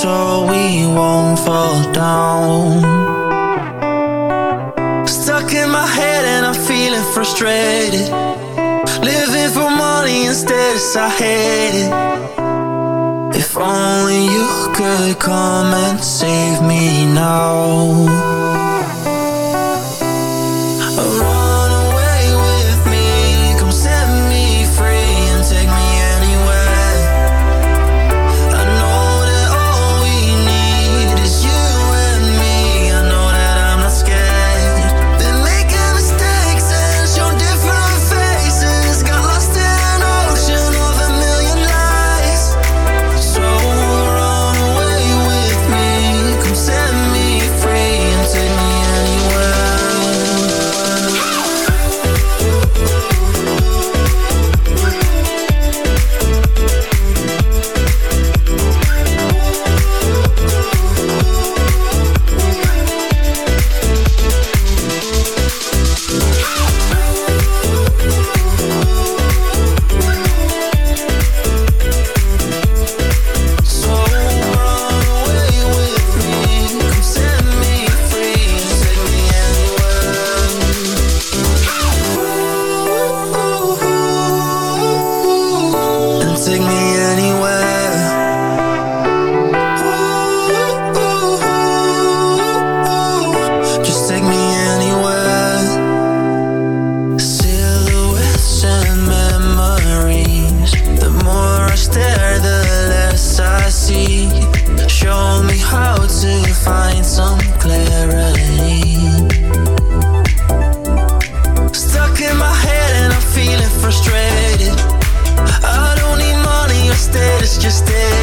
so we won't fall down. Stuck in my head and I'm feeling frustrated. Living for money instead, I hate it. If only you could come and save me now. just did.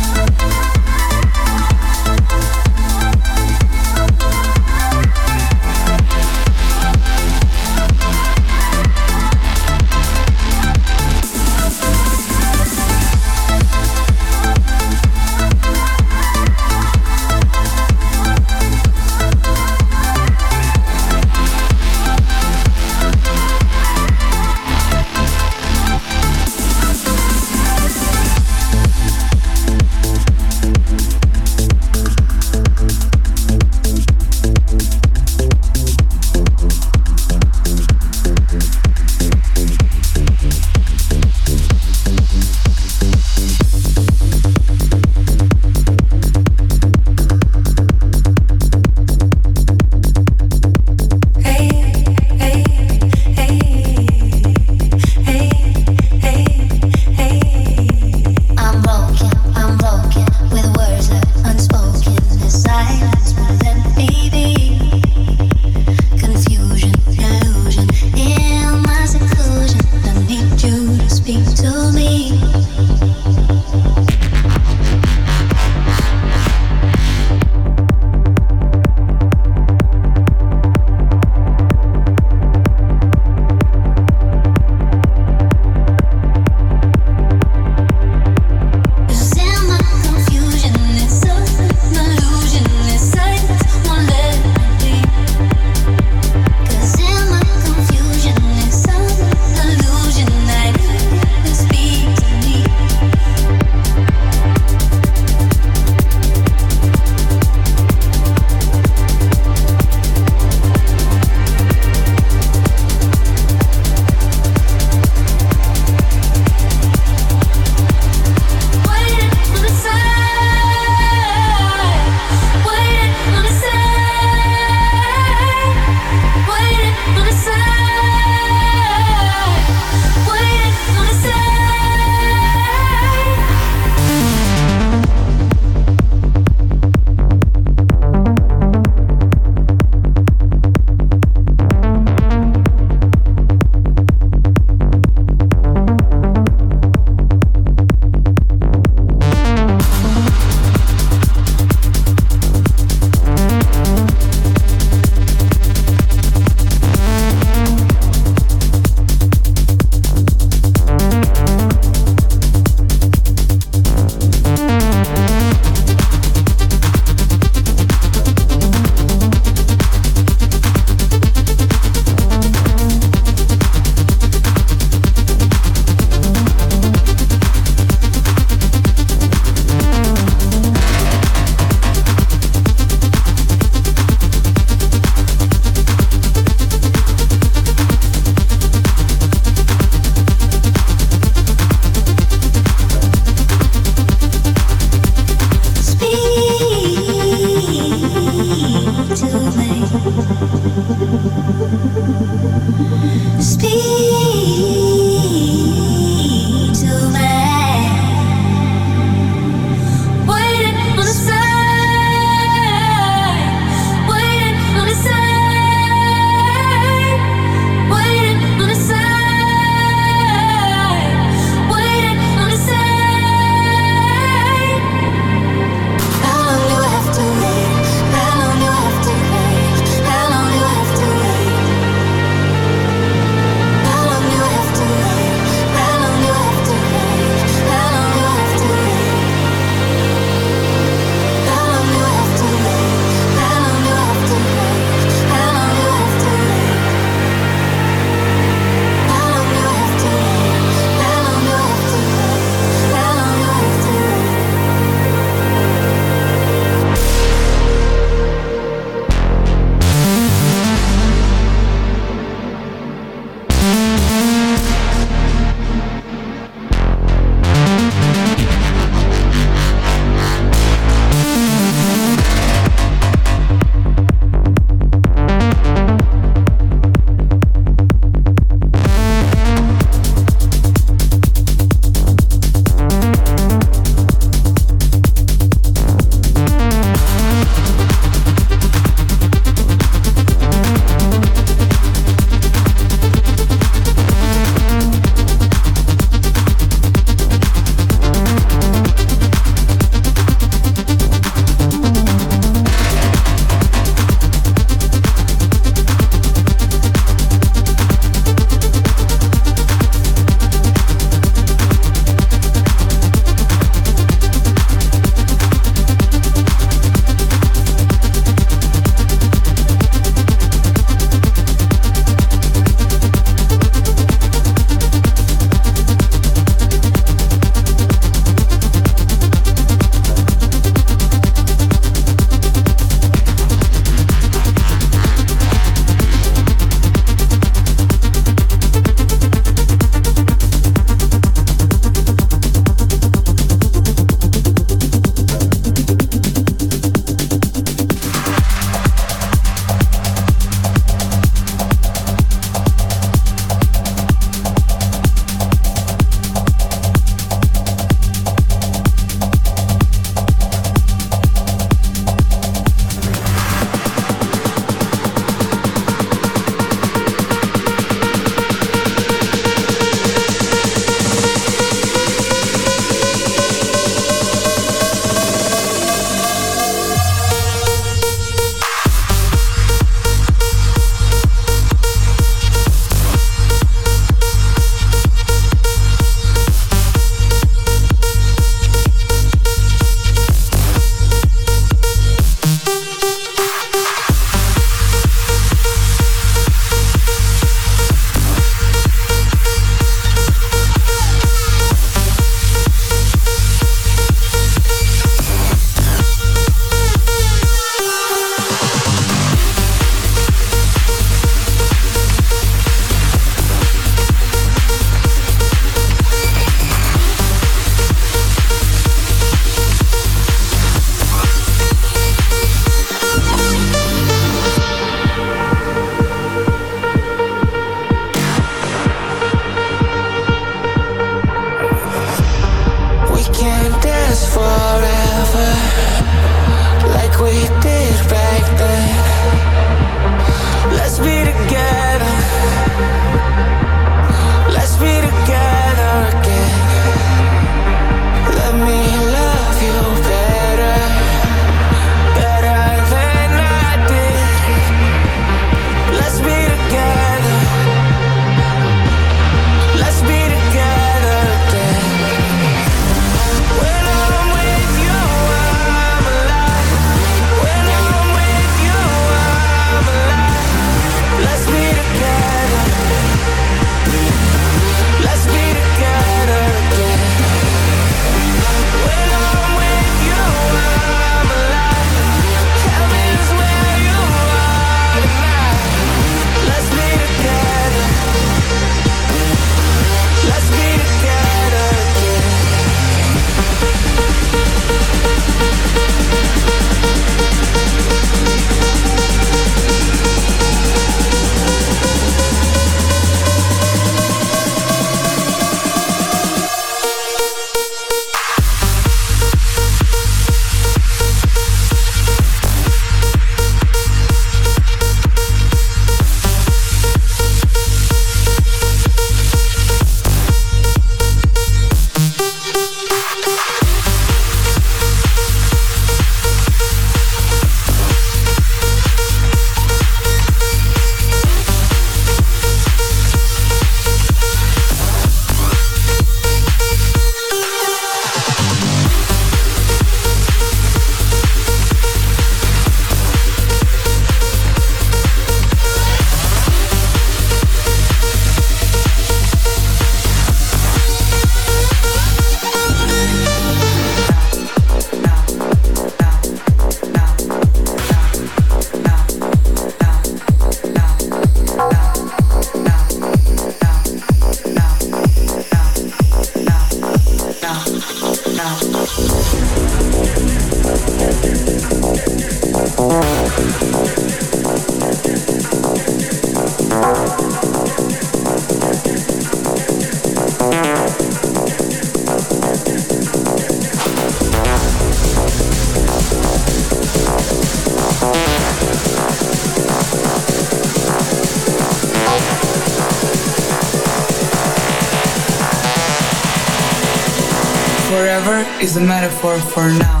Is a metaphor for now.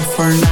For now.